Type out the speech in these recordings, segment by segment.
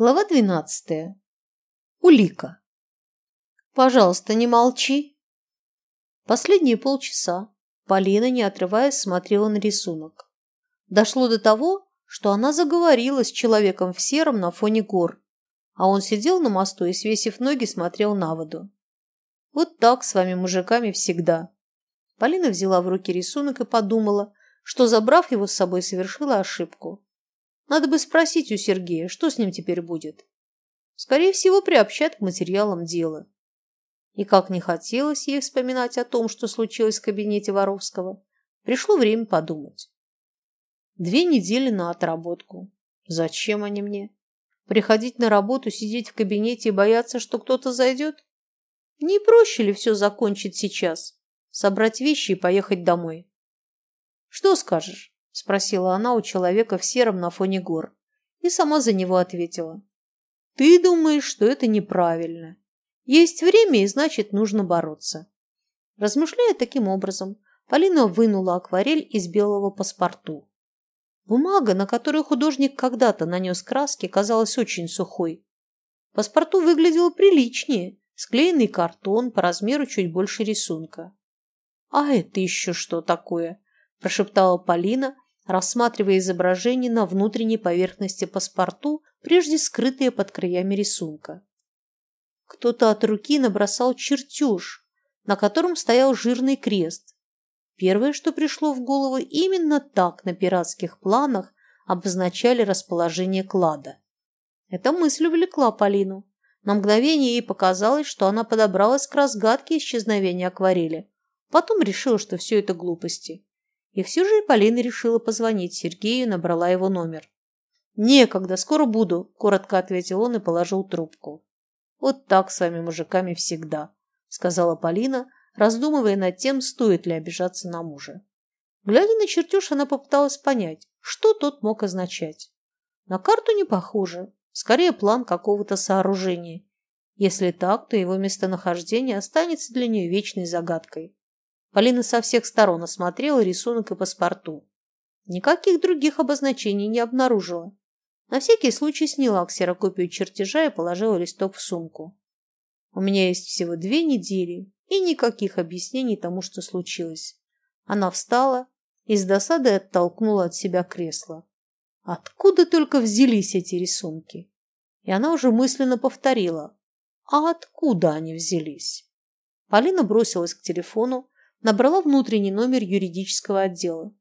Глава двенадцатая. Улика. Пожалуйста, не молчи. Последние полчаса Полина, не отрываясь, смотрела на рисунок. Дошло до того, что она заговорила с человеком в сером на фоне гор, а он сидел на мосту и, свесив ноги, смотрел на воду. Вот так с вами, мужиками, всегда. Полина взяла в руки рисунок и подумала, что, забрав его с собой, совершила ошибку. Надо бы спросить у Сергея, что с ним теперь будет. Скорее всего, приобщат к материалам дела. И как не хотелось ей вспоминать о том, что случилось в кабинете Воровского, пришло время подумать. Две недели на отработку. Зачем они мне? Приходить на работу, сидеть в кабинете и бояться, что кто-то зайдет? Не проще ли все закончить сейчас? Собрать вещи и поехать домой? Что скажешь? Спросила она у человека в сером на фоне гор. И сама за него ответила. Ты думаешь, что это неправильно. Есть время, и значит, нужно бороться. Размышляя таким образом, Полина вынула акварель из белого паспорту. Бумага, на которую художник когда-то нанес краски, казалась очень сухой. Паспорту выглядело приличнее, склеенный картон по размеру чуть больше рисунка. «А это еще что такое?» – прошептала Полина, рассматривая изображение на внутренней поверхности паспорту, прежде скрытые под краями рисунка. Кто-то от руки набросал чертеж, на котором стоял жирный крест. Первое, что пришло в голову, именно так на пиратских планах обозначали расположение клада. Эта мысль увлекла Полину. На мгновение ей показалось, что она подобралась к разгадке исчезновения акварели. Потом решила, что все это глупости. И все же Полина решила позвонить Сергею и набрала его номер. «Некогда, скоро буду», – коротко ответил он и положил трубку. «Вот так с вами, мужиками, всегда», – сказала Полина, раздумывая над тем, стоит ли обижаться на мужа. Глядя на чертеж, она попыталась понять, что тот мог означать. На карту не похоже, скорее план какого-то сооружения. Если так, то его местонахождение останется для нее вечной загадкой. Полина со всех сторон осмотрела рисунок и паспорту. Никаких других обозначений не обнаружила. На всякий случай сняла ксерокопию чертежа и положила листок в сумку. У меня есть всего две недели и никаких объяснений тому, что случилось. Она встала и с досадой оттолкнула от себя кресло. Откуда только взялись эти рисунки? И она уже мысленно повторила. А откуда они взялись? Полина бросилась к телефону, набрала внутренний номер юридического отдела.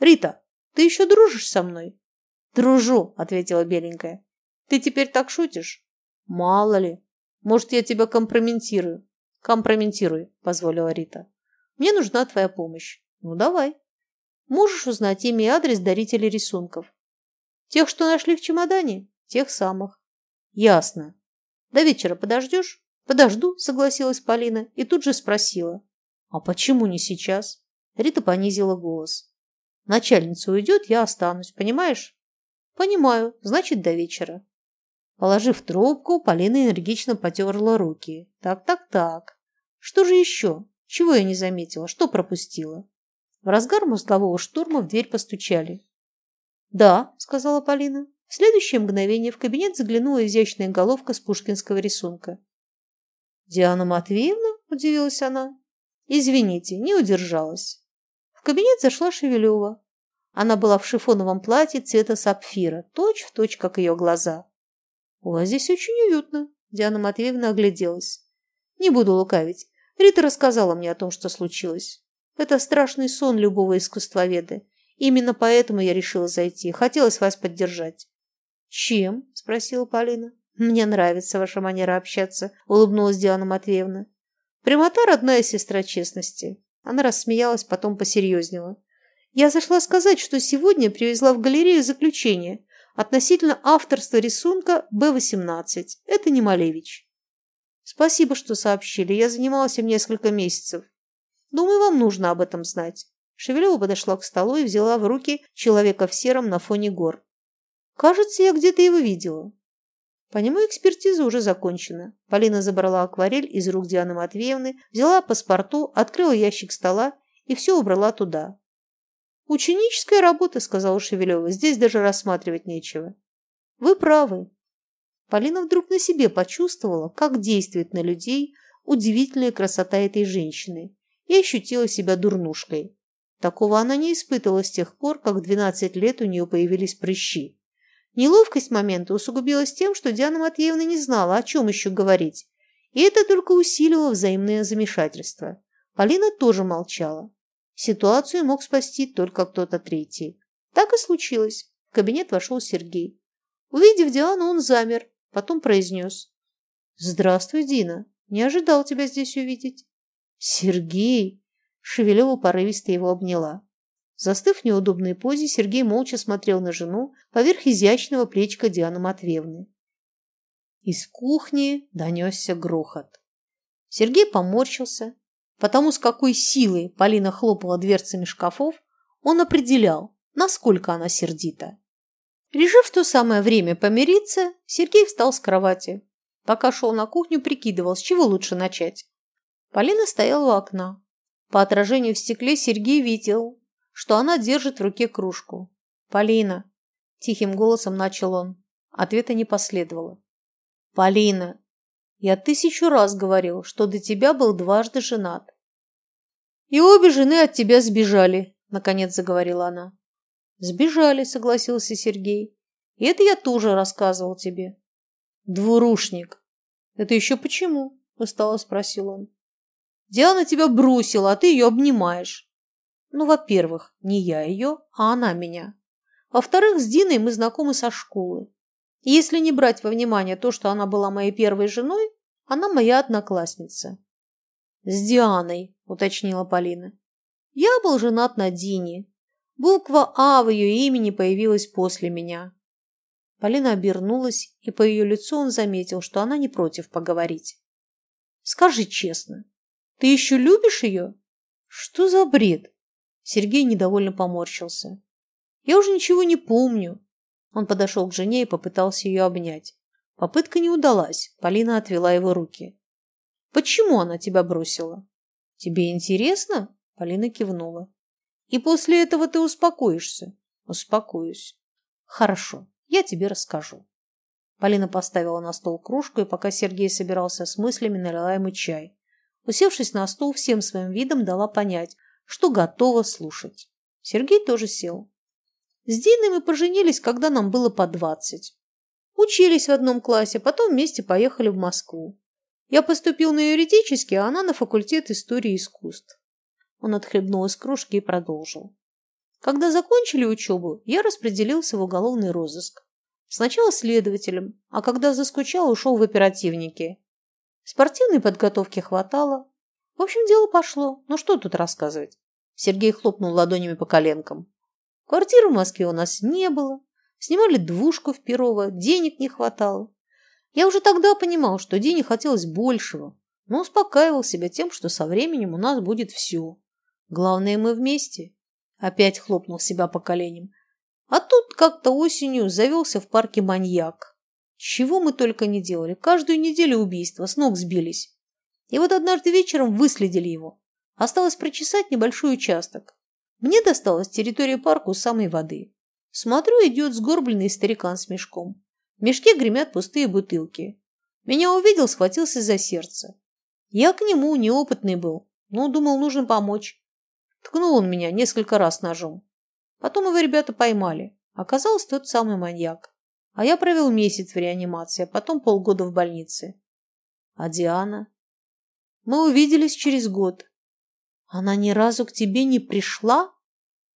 «Рита, ты еще дружишь со мной?» «Дружу», — ответила беленькая. «Ты теперь так шутишь?» «Мало ли. Может, я тебя компрометирую?» «Компрометируй», — позволила Рита. «Мне нужна твоя помощь». «Ну, давай». «Можешь узнать имя и адрес дарителей рисунков?» «Тех, что нашли в чемодане?» «Тех самых». «Ясно. До вечера подождешь?» «Подожду», — согласилась Полина и тут же спросила. «А почему не сейчас?» Рита понизила голос. «Начальница уйдет, я останусь, понимаешь?» «Понимаю, значит, до вечера». Положив трубку, Полина энергично потерла руки. «Так-так-так. Что же еще? Чего я не заметила? Что пропустила?» В разгар мозгового штурма в дверь постучали. «Да», — сказала Полина. В следующее мгновение в кабинет заглянула изящная головка с пушкинского рисунка. «Диана Матвеевна?» – удивилась она. Извините, не удержалась. В кабинет зашла Шевелева. Она была в шифоновом платье цвета сапфира, точь в точь, как ее глаза. «У вас здесь очень уютно», – Диана Матвеевна огляделась. «Не буду лукавить. Рита рассказала мне о том, что случилось. Это страшный сон любого искусствоведа. Именно поэтому я решила зайти. Хотелось вас поддержать». «Чем?» – спросила Полина. «Мне нравится ваша манера общаться», – улыбнулась Диана Матвеевна. Прямота – родная сестра честности. Она рассмеялась, потом посерьезнела. Я зашла сказать, что сегодня привезла в галерею заключение относительно авторства рисунка Б-18. Это не Малевич. Спасибо, что сообщили. Я занималась им несколько месяцев. Думаю, вам нужно об этом знать. Шевелева подошла к столу и взяла в руки человека в сером на фоне гор. Кажется, я где-то его видела. По нему экспертиза уже закончена. Полина забрала акварель из рук Дианы Матвеевны, взяла паспорту, открыла ящик стола и все убрала туда. «Ученическая работа», — сказала Шевелева. «Здесь даже рассматривать нечего». «Вы правы. Полина вдруг на себе почувствовала, как действует на людей удивительная красота этой женщины и ощутила себя дурнушкой. Такого она не испытывала с тех пор, как в 12 лет у нее появились прыщи. Неловкость момента усугубилась тем, что Диана Матвеевна не знала, о чем еще говорить, и это только усиливало взаимное замешательство. Полина тоже молчала. Ситуацию мог спасти только кто-то третий. Так и случилось. В кабинет вошел Сергей. Увидев Диану, он замер, потом произнес. «Здравствуй, Дина. Не ожидал тебя здесь увидеть». «Сергей!» Шевелева порывисто его обняла. Застыв в неудобной позе, Сергей молча смотрел на жену поверх изящного плечика Дианы Матвеевны. Из кухни донесся грохот. Сергей поморщился. Потому с какой силой Полина хлопала дверцами шкафов, он определял, насколько она сердита. Решив в то самое время помириться, Сергей встал с кровати. Пока шел на кухню, прикидывал, с чего лучше начать. Полина стояла у окна. По отражению в стекле Сергей видел, что она держит в руке кружку. «Полина!» – тихим голосом начал он. Ответа не последовало. «Полина, я тысячу раз говорил, что до тебя был дважды женат. И обе жены от тебя сбежали, наконец заговорила она. Сбежали, согласился Сергей. И это я тоже рассказывал тебе. Двурушник. Это еще почему? устало спросил он. Диана тебя бросила, а ты ее обнимаешь. Ну, во-первых, не я ее, а она меня. Во-вторых, с Диной мы знакомы со школы. Если не брать во внимание то, что она была моей первой женой, она моя одноклассница. С Дианой, уточнила Полина. Я был женат на Дине. Буква А в ее имени появилась после меня. Полина обернулась, и по ее лицу он заметил, что она не против поговорить. «Скажи честно, ты еще любишь ее?» «Что за бред?» Сергей недовольно поморщился. «Я уже ничего не помню». Он подошел к жене и попытался ее обнять. Попытка не удалась, Полина отвела его руки. «Почему она тебя бросила?» «Тебе интересно?» Полина кивнула. «И после этого ты успокоишься?» «Успокоюсь». «Хорошо, я тебе расскажу». Полина поставила на стол кружку, и пока Сергей собирался с мыслями, налила ему чай. Усевшись на стул, всем своим видом дала понять, что готова слушать. Сергей тоже сел. С Диной мы поженились, когда нам было по двадцать. Учились в одном классе, потом вместе поехали в Москву. Я поступил на юридический, а она на факультет истории искусств. Он отхлебнул из кружки и продолжил. Когда закончили учебу, я распределился в уголовный розыск. Сначала следователем, а когда заскучал, ушел в оперативники. Спортивной подготовки хватало. В общем, дело пошло. Ну что тут рассказывать? Сергей хлопнул ладонями по коленкам. Квартиры в Москве у нас не было. Снимали двушку в Перово, денег не хватало. Я уже тогда понимал, что денег хотелось большего, но успокаивал себя тем, что со временем у нас будет все. Главное, мы вместе. Опять хлопнул себя по коленям. А тут как-то осенью завелся в парке маньяк. Чего мы только не делали. Каждую неделю убийства, с ног сбились. И вот однажды вечером выследили его. Осталось прочесать небольшой участок. Мне досталась территория парка у самой воды. Смотрю, идет сгорбленный старикан с мешком. В мешке гремят пустые бутылки. Меня увидел, схватился за сердце. Я к нему неопытный был, но думал, нужно помочь. Ткнул он меня несколько раз ножом. Потом его ребята поймали. Оказался тот самый маньяк. А я провел месяц в реанимации, а потом полгода в больнице. А Диана? Мы увиделись через год. Она ни разу к тебе не пришла?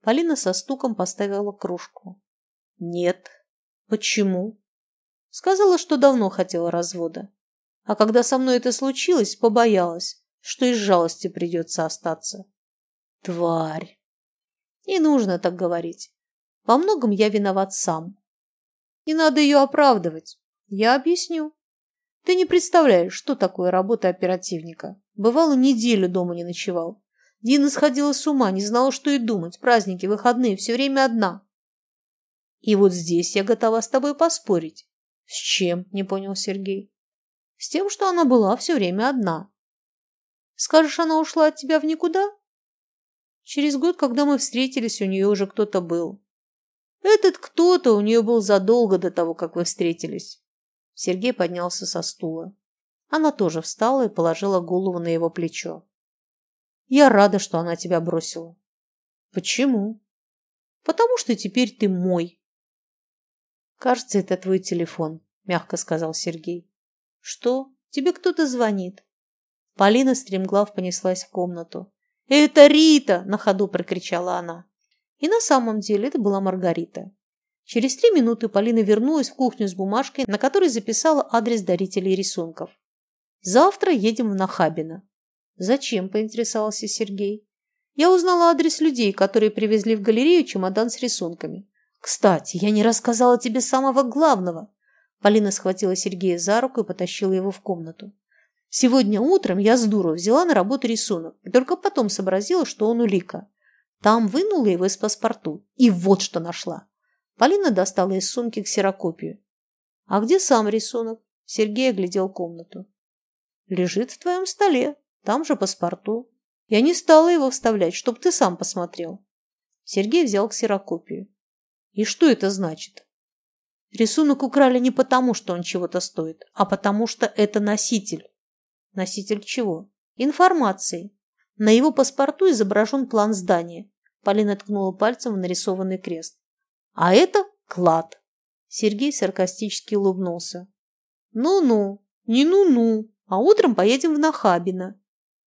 Полина со стуком поставила кружку. Нет. Почему? Сказала, что давно хотела развода. А когда со мной это случилось, побоялась, что из жалости придется остаться. Тварь! Не нужно так говорить. Во многом я виноват сам. Не надо ее оправдывать. Я объясню. Ты не представляешь, что такое работа оперативника. Бывало, неделю дома не ночевал. Дина сходила с ума, не знала, что и думать. Праздники, выходные, все время одна. И вот здесь я готова с тобой поспорить. С чем? Не понял Сергей. С тем, что она была все время одна. Скажешь, она ушла от тебя в никуда? Через год, когда мы встретились, у нее уже кто-то был. Этот кто-то у нее был задолго до того, как вы встретились. Сергей поднялся со стула. Она тоже встала и положила голову на его плечо. Я рада, что она тебя бросила. Почему? Потому что теперь ты мой. Кажется, это твой телефон, мягко сказал Сергей. Что? Тебе кто-то звонит? Полина стремглав понеслась в комнату. «Это Рита!» – на ходу прокричала она. И на самом деле это была Маргарита. Через три минуты Полина вернулась в кухню с бумажкой, на которой записала адрес дарителей рисунков. «Завтра едем в Нахабино». «Зачем?» – поинтересовался Сергей. «Я узнала адрес людей, которые привезли в галерею чемодан с рисунками. Кстати, я не рассказала тебе самого главного». Полина схватила Сергея за руку и потащила его в комнату. Сегодня утром я с дуру взяла на работу рисунок и только потом сообразила, что он улика. Там вынула его из паспорту. И вот что нашла. Полина достала из сумки ксерокопию. «А где сам рисунок?» Сергей оглядел комнату. «Лежит в твоем столе, там же паспорту. Я не стала его вставлять, чтоб ты сам посмотрел». Сергей взял ксерокопию. «И что это значит?» Рисунок украли не потому, что он чего-то стоит, а потому, что это носитель. Носитель чего? Информации. На его паспорту изображен план здания. Полина ткнула пальцем в нарисованный крест. А это клад. Сергей саркастически улыбнулся. Ну-ну, не ну-ну, а утром поедем в Нахабино.